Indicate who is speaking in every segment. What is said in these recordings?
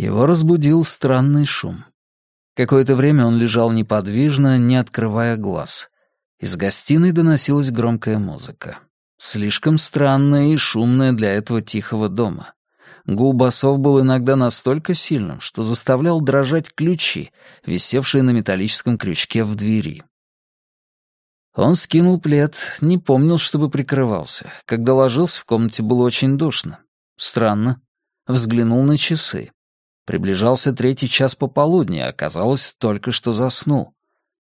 Speaker 1: Его разбудил странный шум. Какое-то время он лежал неподвижно, не открывая глаз. Из гостиной доносилась громкая музыка. Слишком странная и шумная для этого тихого дома. Гул басов был иногда настолько сильным, что заставлял дрожать ключи, висевшие на металлическом крючке в двери. Он скинул плед, не помнил, чтобы прикрывался. Когда ложился, в комнате было очень душно. Странно. Взглянул на часы. Приближался третий час пополудни, а оказалось, только что заснул.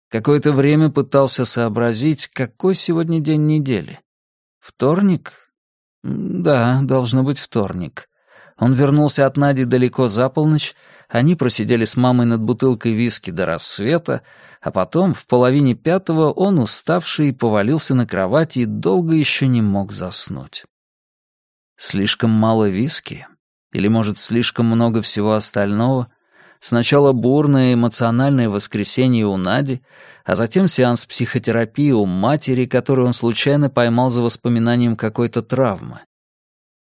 Speaker 1: Какое-то время пытался сообразить, какой сегодня день недели. Вторник? Да, должно быть вторник. Он вернулся от Нади далеко за полночь, они просидели с мамой над бутылкой виски до рассвета, а потом, в половине пятого, он, уставший, повалился на кровати и долго еще не мог заснуть. Слишком мало виски? Или, может, слишком много всего остального? Сначала бурное эмоциональное воскресенье у Нади, а затем сеанс психотерапии у матери, которую он случайно поймал за воспоминанием какой-то травмы.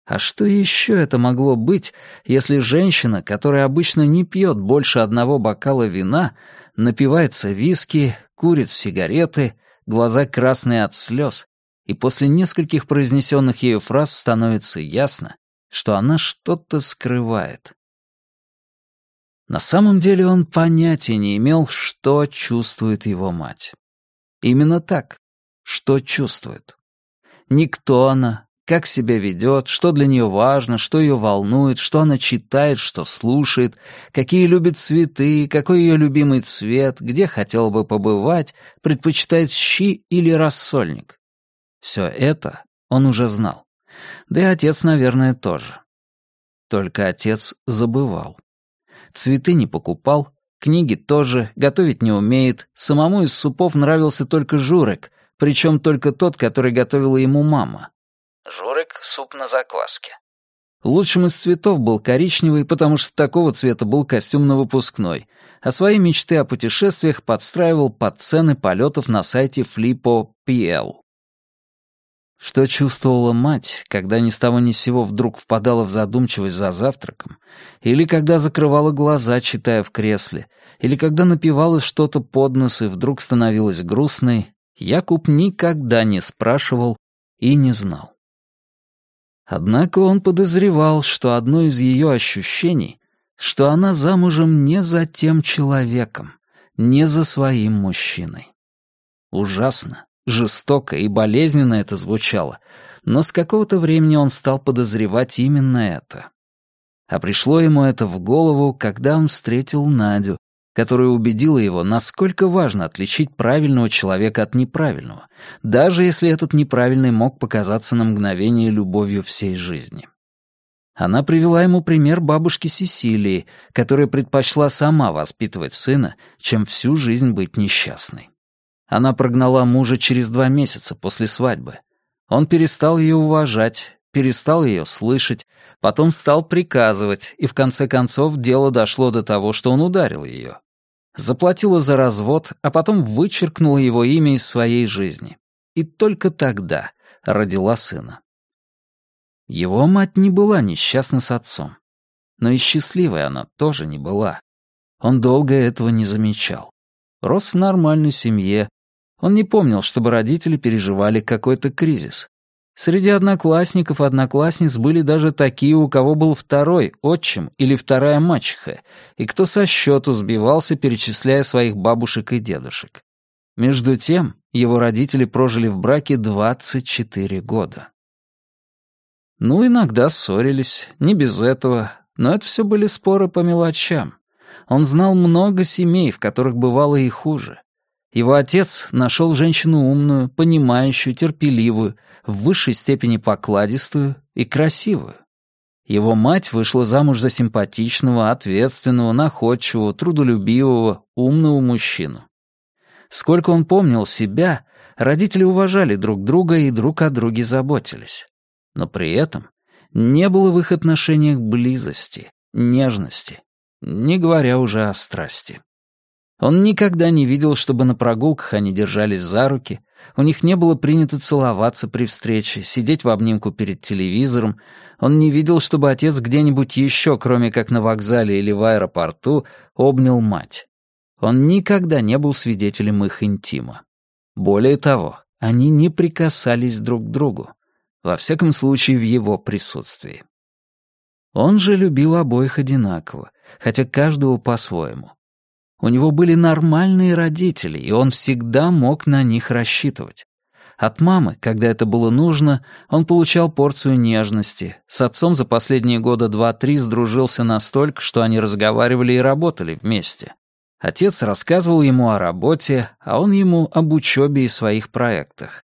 Speaker 1: А что еще это могло быть, если женщина, которая обычно не пьет больше одного бокала вина, напивается виски, курит сигареты, глаза красные от слез, и после нескольких произнесенных ею фраз становится ясно, что она что-то скрывает. На самом деле он понятия не имел, что чувствует его мать. Именно так, что чувствует. Никто она, как себя ведет, что для нее важно, что ее волнует, что она читает, что слушает, какие любит цветы, какой ее любимый цвет, где хотела бы побывать, предпочитает щи или рассольник. Все это он уже знал. Да и отец, наверное, тоже. Только отец забывал. Цветы не покупал, книги тоже, готовить не умеет, самому из супов нравился только журек, причем только тот, который готовила ему мама.
Speaker 2: Жорик — суп на закваске.
Speaker 1: Лучшим из цветов был коричневый, потому что такого цвета был костюм на выпускной, а свои мечты о путешествиях подстраивал под цены полетов на сайте Flipo.pl. Что чувствовала мать, когда ни с того ни с сего вдруг впадала в задумчивость за завтраком, или когда закрывала глаза, читая в кресле, или когда напивалась что-то под нос и вдруг становилась грустной, Якуб никогда не спрашивал и не знал. Однако он подозревал, что одно из ее ощущений, что она замужем не за тем человеком, не за своим мужчиной. Ужасно, жестоко и болезненно это звучало, но с какого-то времени он стал подозревать именно это. А пришло ему это в голову, когда он встретил Надю, которая убедила его, насколько важно отличить правильного человека от неправильного, даже если этот неправильный мог показаться на мгновение любовью всей жизни. Она привела ему пример бабушки Сесилии, которая предпочла сама воспитывать сына, чем всю жизнь быть несчастной. Она прогнала мужа через два месяца после свадьбы. Он перестал ее уважать, перестал ее слышать, потом стал приказывать, и в конце концов дело дошло до того, что он ударил ее. Заплатила за развод, а потом вычеркнула его имя из своей жизни. И только тогда родила сына. Его мать не была несчастна с отцом. Но и счастливой она тоже не была. Он долго этого не замечал. Рос в нормальной семье. Он не помнил, чтобы родители переживали какой-то кризис. Среди одноклассников и одноклассниц были даже такие, у кого был второй отчим или вторая мачеха, и кто со счету сбивался, перечисляя своих бабушек и дедушек. Между тем, его родители прожили в браке 24 года. Ну, иногда ссорились, не без этого, но это все были споры по мелочам. Он знал много семей, в которых бывало и хуже. Его отец нашел женщину умную, понимающую, терпеливую, в высшей степени покладистую и красивую. Его мать вышла замуж за симпатичного, ответственного, находчивого, трудолюбивого, умного мужчину. Сколько он помнил себя, родители уважали друг друга и друг о друге заботились. Но при этом не было в их отношениях близости, нежности, не говоря уже о страсти. Он никогда не видел, чтобы на прогулках они держались за руки, у них не было принято целоваться при встрече, сидеть в обнимку перед телевизором, он не видел, чтобы отец где-нибудь еще, кроме как на вокзале или в аэропорту, обнял мать. Он никогда не был свидетелем их интима. Более того, они не прикасались друг к другу, во всяком случае в его присутствии. Он же любил обоих одинаково, хотя каждого по-своему. У него были нормальные родители, и он всегда мог на них рассчитывать. От мамы, когда это было нужно, он получал порцию нежности. С отцом за последние года два-три сдружился настолько, что они разговаривали и работали вместе. Отец рассказывал ему о работе, а он ему об учебе и своих проектах.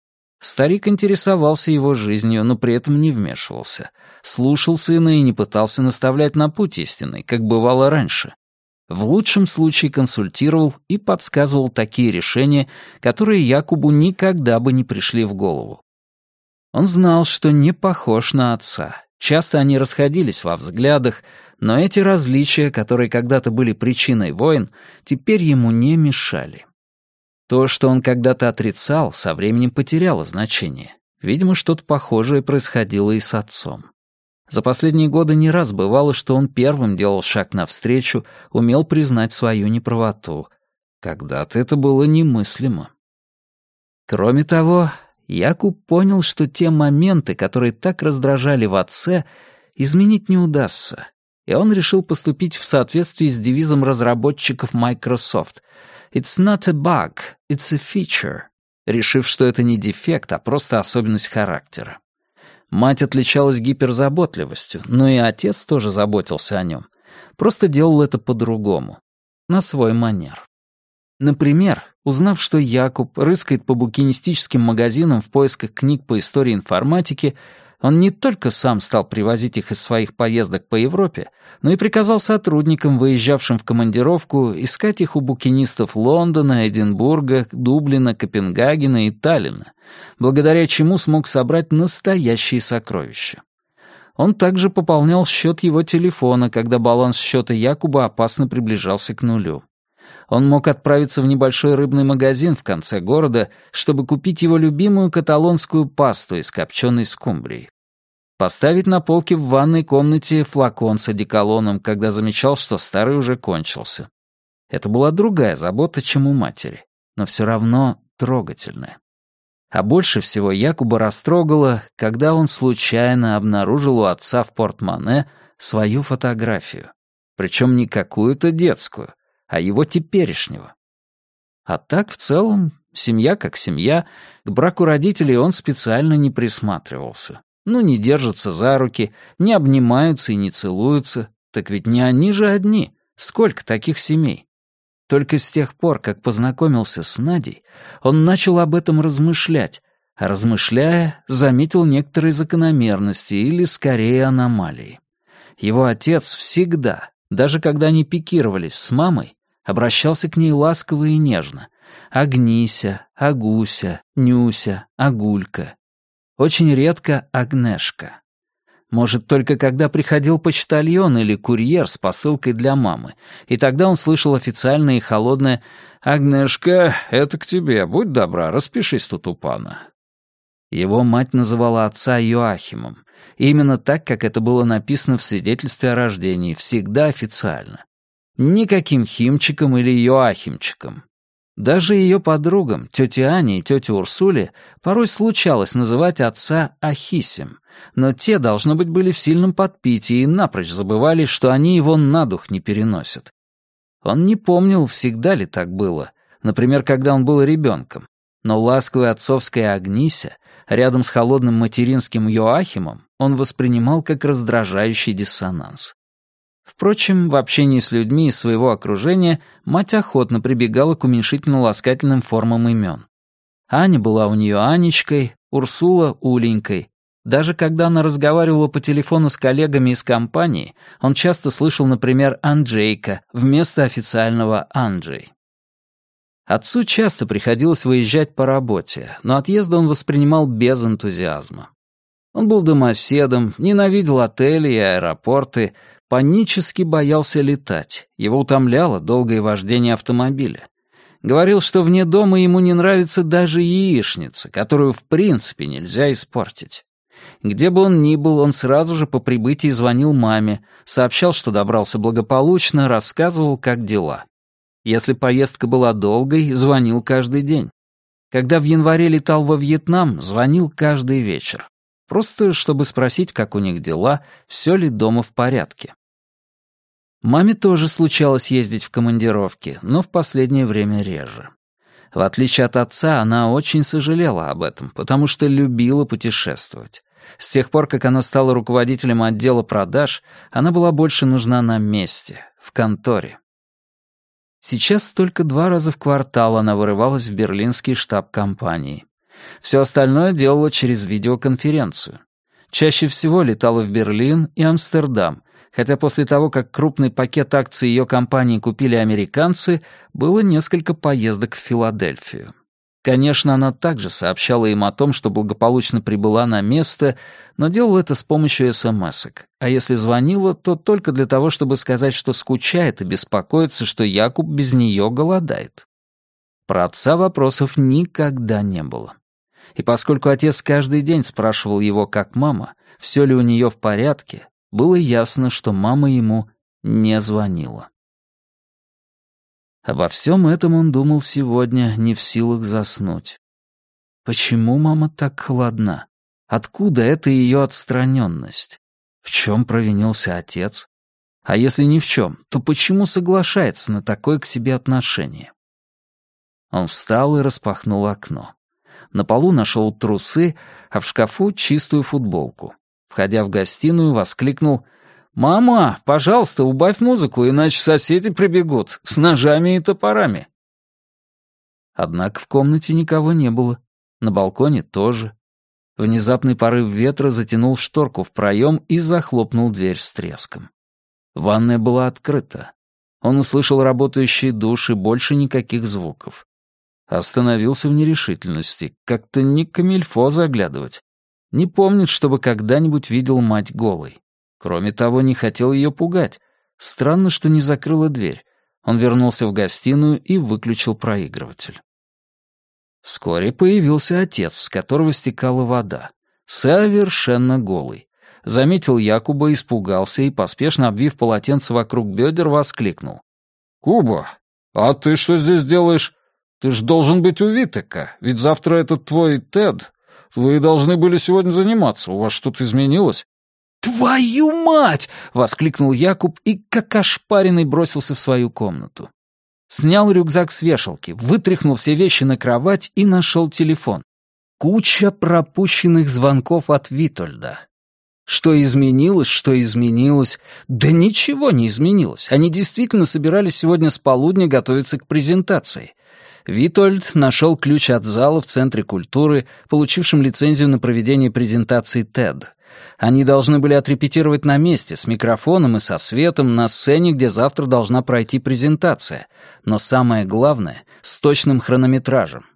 Speaker 1: Старик интересовался его жизнью, но при этом не вмешивался. Слушал сына и не пытался наставлять на путь истинный, как бывало раньше. В лучшем случае консультировал и подсказывал такие решения, которые Якубу никогда бы не пришли в голову. Он знал, что не похож на отца. Часто они расходились во взглядах, но эти различия, которые когда-то были причиной войн, теперь ему не мешали. То, что он когда-то отрицал, со временем потеряло значение. Видимо, что-то похожее происходило и с отцом. За последние годы не раз бывало, что он первым делал шаг навстречу, умел признать свою неправоту. Когда-то это было немыслимо. Кроме того, Якуб понял, что те моменты, которые так раздражали в отце, изменить не удастся, и он решил поступить в соответствии с девизом разработчиков Microsoft «It's not a bug, it's a feature», решив, что это не дефект, а просто особенность характера. Мать отличалась гиперзаботливостью, но и отец тоже заботился о нем. Просто делал это по-другому, на свой манер. Например, узнав, что Якуб рыскает по букинистическим магазинам в поисках книг по истории информатики, он не только сам стал привозить их из своих поездок по Европе, но и приказал сотрудникам, выезжавшим в командировку, искать их у букинистов Лондона, Эдинбурга, Дублина, Копенгагена и Таллина, благодаря чему смог собрать настоящие сокровища. Он также пополнял счет его телефона, когда баланс счета Якуба опасно приближался к нулю. Он мог отправиться в небольшой рыбный магазин в конце города, чтобы купить его любимую каталонскую пасту из копченой скумбрии. Поставить на полке в ванной комнате флакон с одеколоном, когда замечал, что старый уже кончился. Это была другая забота, чем у матери, но все равно трогательная. А больше всего Якуба растрогало, когда он случайно обнаружил у отца в портмоне свою фотографию. Причем не какую-то детскую, а его теперешнего. А так, в целом, семья как семья, к браку родителей он специально не присматривался. Ну, не держатся за руки, не обнимаются и не целуются. Так ведь не они же одни. Сколько таких семей? Только с тех пор, как познакомился с Надей, он начал об этом размышлять, а размышляя, заметил некоторые закономерности или, скорее, аномалии. Его отец всегда, даже когда они пикировались с мамой, обращался к ней ласково и нежно. Агнися, Агуся, Нюся, Агулька. Очень редко Агнешка. Может, только когда приходил почтальон или курьер с посылкой для мамы, и тогда он слышал официальное и холодное «Агнешка, это к тебе, будь добра, распишись тут у пана». Его мать называла отца Йоахимом, именно так, как это было написано в свидетельстве о рождении, всегда официально. Никаким Химчиком или Йоахимчиком. Даже ее подругам, тете Ане и тете Урсуле, порой случалось называть отца Ахисем, но те, должно быть, были в сильном подпитии и напрочь забывали, что они его на дух не переносят. Он не помнил, всегда ли так было, например, когда он был ребенком, но ласковая отцовская Агнися рядом с холодным материнским Йоахимом он воспринимал как раздражающий диссонанс. Впрочем, в общении с людьми из своего окружения мать охотно прибегала к уменьшительно-ласкательным формам имен. Аня была у нее Анечкой, Урсула — Уленькой. Даже когда она разговаривала по телефону с коллегами из компании, он часто слышал, например, Анджейка вместо официального Анджей. Отцу часто приходилось выезжать по работе, но отъезды он воспринимал без энтузиазма. Он был домоседом, ненавидел отели и аэропорты, Панически боялся летать, его утомляло долгое вождение автомобиля. Говорил, что вне дома ему не нравится даже яичница, которую в принципе нельзя испортить. Где бы он ни был, он сразу же по прибытии звонил маме, сообщал, что добрался благополучно, рассказывал, как дела. Если поездка была долгой, звонил каждый день. Когда в январе летал во Вьетнам, звонил каждый вечер. Просто чтобы спросить, как у них дела, все ли дома в порядке. Маме тоже случалось ездить в командировки, но в последнее время реже. В отличие от отца, она очень сожалела об этом, потому что любила путешествовать. С тех пор, как она стала руководителем отдела продаж, она была больше нужна на месте, в конторе. Сейчас только два раза в квартал она вырывалась в берлинский штаб компании. Все остальное делала через видеоконференцию. Чаще всего летала в Берлин и Амстердам, хотя после того, как крупный пакет акций ее компании купили американцы, было несколько поездок в Филадельфию. Конечно, она также сообщала им о том, что благополучно прибыла на место, но делала это с помощью смс-ок. А если звонила, то только для того, чтобы сказать, что скучает и беспокоится, что Якуб без нее голодает. Про отца вопросов никогда не было. И поскольку отец каждый день спрашивал его, как мама, все ли у нее в порядке, было ясно, что мама ему не звонила. Обо всем этом он думал сегодня, не в силах заснуть. Почему мама так холодна? Откуда эта ее отстраненность? В чем провинился отец? А если ни в чем, то почему соглашается на такое к себе отношение? Он встал и распахнул окно. На полу нашел трусы, а в шкафу чистую футболку. Входя в гостиную, воскликнул — «Мама, пожалуйста, убавь музыку, иначе соседи прибегут с ножами и топорами». Однако в комнате никого не было, на балконе тоже. Внезапный порыв ветра затянул шторку в проем и захлопнул дверь с треском. Ванная была открыта. Он услышал работающий душ и больше никаких звуков. Остановился в нерешительности, как-то не камильфо заглядывать. Не помнит, чтобы когда-нибудь видел мать голой. Кроме того, не хотел ее пугать. Странно, что не закрыла дверь. Он вернулся в гостиную и выключил проигрыватель. Вскоре появился отец, с которого стекала вода. Совершенно голый. Заметил Якуба, испугался и, поспешно обвив полотенце вокруг бедер, воскликнул. «Куба, а ты что здесь делаешь? Ты ж должен быть у Витека, ведь завтра этот твой Тед. Вы должны были сегодня заниматься, у вас что-то изменилось?» «Твою мать!» — воскликнул Якуб и, как ошпаренный, бросился в свою комнату. Снял рюкзак с вешалки, вытряхнул все вещи на кровать и нашел телефон. Куча пропущенных звонков от Витольда. Что изменилось, что изменилось? Да ничего не изменилось. Они действительно собирались сегодня с полудня готовиться к презентации. Витольд нашел ключ от зала в Центре культуры, получившем лицензию на проведение презентации TED. Они должны были отрепетировать на месте, с микрофоном и со светом, на сцене, где завтра должна пройти презентация. Но самое главное — с точным хронометражем.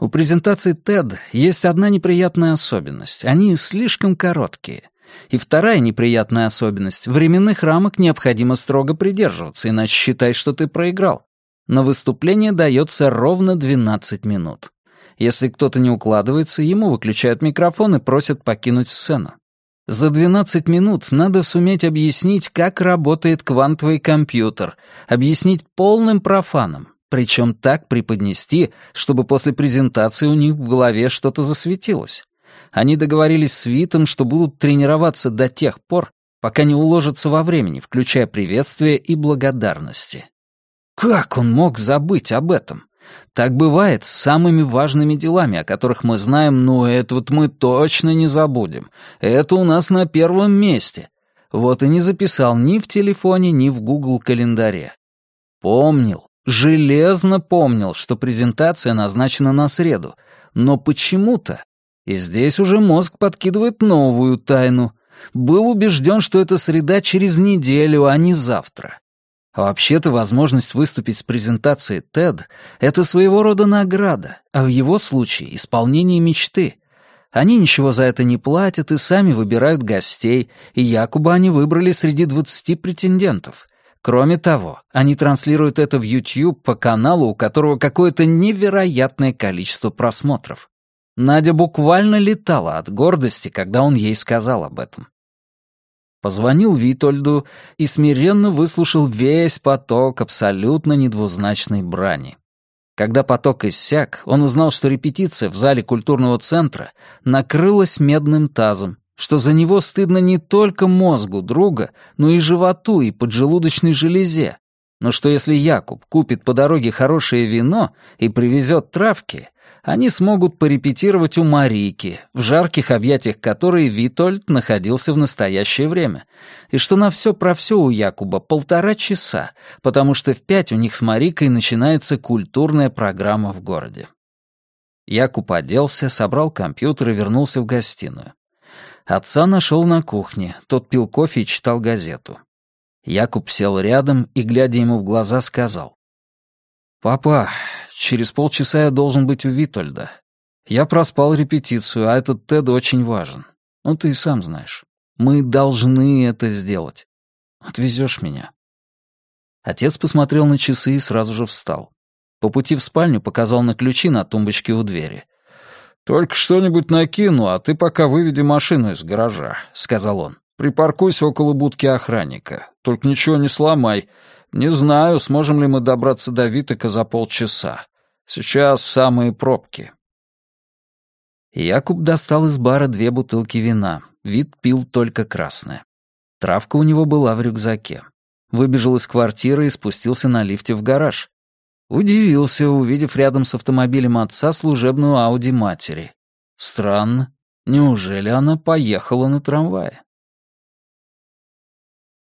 Speaker 1: У презентации TED есть одна неприятная особенность. Они слишком короткие. И вторая неприятная особенность — временных рамок необходимо строго придерживаться, иначе считай, что ты проиграл. На выступление дается ровно 12 минут. Если кто-то не укладывается, ему выключают микрофон и просят покинуть сцену. За 12 минут надо суметь объяснить, как работает квантовый компьютер, объяснить полным профанам, причем так преподнести, чтобы после презентации у них в голове что-то засветилось. Они договорились с Витом, что будут тренироваться до тех пор, пока не уложатся во времени, включая приветствия и благодарности. Как он мог забыть об этом? Так бывает с самыми важными делами, о которых мы знаем, но это вот мы точно не забудем. Это у нас на первом месте. Вот и не записал ни в телефоне, ни в Google календаре. Помнил, железно помнил, что презентация назначена на среду, но почему-то, и здесь уже мозг подкидывает новую тайну, был убежден, что это среда через неделю, а не завтра. А вообще-то возможность выступить с презентацией TED — это своего рода награда, а в его случае — исполнение мечты. Они ничего за это не платят и сами выбирают гостей, и якобы они выбрали среди 20 претендентов. Кроме того, они транслируют это в YouTube по каналу, у которого какое-то невероятное количество просмотров. Надя буквально летала от гордости, когда он ей сказал об этом. Позвонил Витольду и смиренно выслушал весь поток абсолютно недвузначной брани. Когда поток иссяк, он узнал, что репетиция в зале культурного центра накрылась медным тазом, что за него стыдно не только мозгу друга, но и животу и поджелудочной железе, но что если Якуб купит по дороге хорошее вино и привезет травки, они смогут порепетировать у Марики, в жарких объятиях которой Витольд находился в настоящее время, и что на все про все у Якуба полтора часа, потому что в пять у них с Марикой начинается культурная программа в городе. Якуб оделся, собрал компьютер и вернулся в гостиную. Отца нашел на кухне, тот пил кофе и читал газету. Якуб сел рядом и, глядя ему в глаза, сказал. «Папа, через полчаса я должен быть у Витольда. Я проспал репетицию, а этот Тед очень важен. Ну, ты и сам знаешь. Мы должны это сделать. Отвезешь меня?» Отец посмотрел на часы и сразу же встал. По пути в спальню показал на ключи на тумбочке у двери. «Только что-нибудь накину, а ты пока выведи машину из гаража», — сказал он. «Припаркуйся около будки охранника. Только ничего не сломай. Не знаю, сможем ли мы добраться до Витека за полчаса. Сейчас самые пробки». Якуб достал из бара две бутылки вина. Вид пил только красное. Травка у него была в рюкзаке. Выбежал из квартиры и спустился на лифте в гараж. Удивился, увидев рядом с автомобилем отца служебную Ауди матери. Странно. Неужели она поехала на трамвае?